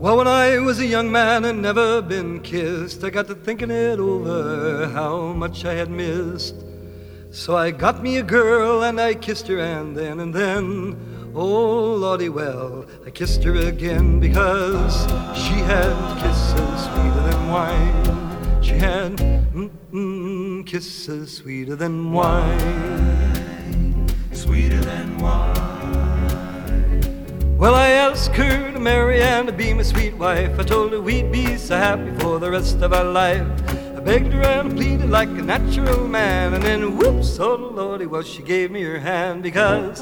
Well, when I was a young man and never been kissed, I got to thinking it over how much I had missed. So I got me a girl and I kissed her, and then and then, oh lordy, well, I kissed her again because she had kisses sweeter than wine. She had mm-mm, kisses sweeter than wine, sweeter than wine. Well, I asked her to marry and to be my sweet wife. I told her we'd be so happy for the rest of our life. I begged her and pleaded like a natural man, and then whoops, oh lordy, well, she gave me her hand because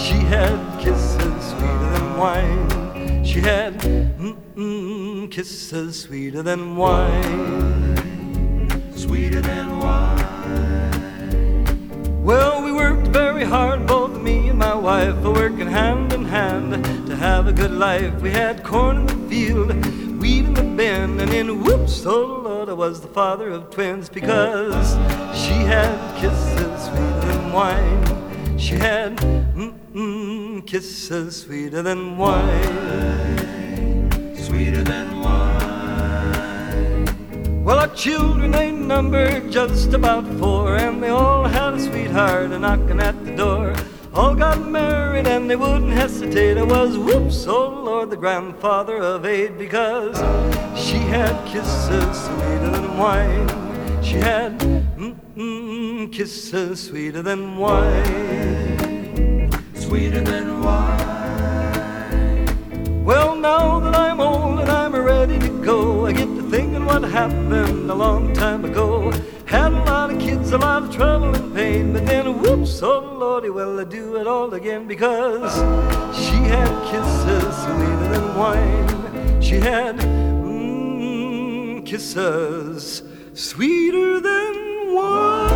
she had kisses sweeter than wine. She had mm-mm, kisses sweeter than wine. Sweeter than wine. Well, we worked very hard, wife, a working hand in hand to have a good life. We had corn in the field, weed in the bin, and then whoops, oh Lord, I was the father of twins because she had kisses sweeter than wine. She had mm-mm, kisses sweeter than wine. Sweeter than wine. Well, our children, they numbered just about four, and they all had a sweetheart a knocking at the door. All got married and they wouldn't hesitate. I was, whoops, oh Lord, the grandfather of eight, because she had kisses sweeter than wine. She had mm-mm, kisses sweeter than wine. Sweeter than wine. Well, now that I'm old and I'm ready to go, I get to thinking what happened a long time ago. Had a lot of kids, a lot of trouble and pain, but then oh lordy, well I do it all again because she had kisses sweeter than wine. She had mm, kisses sweeter than wine.